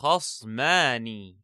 خصمان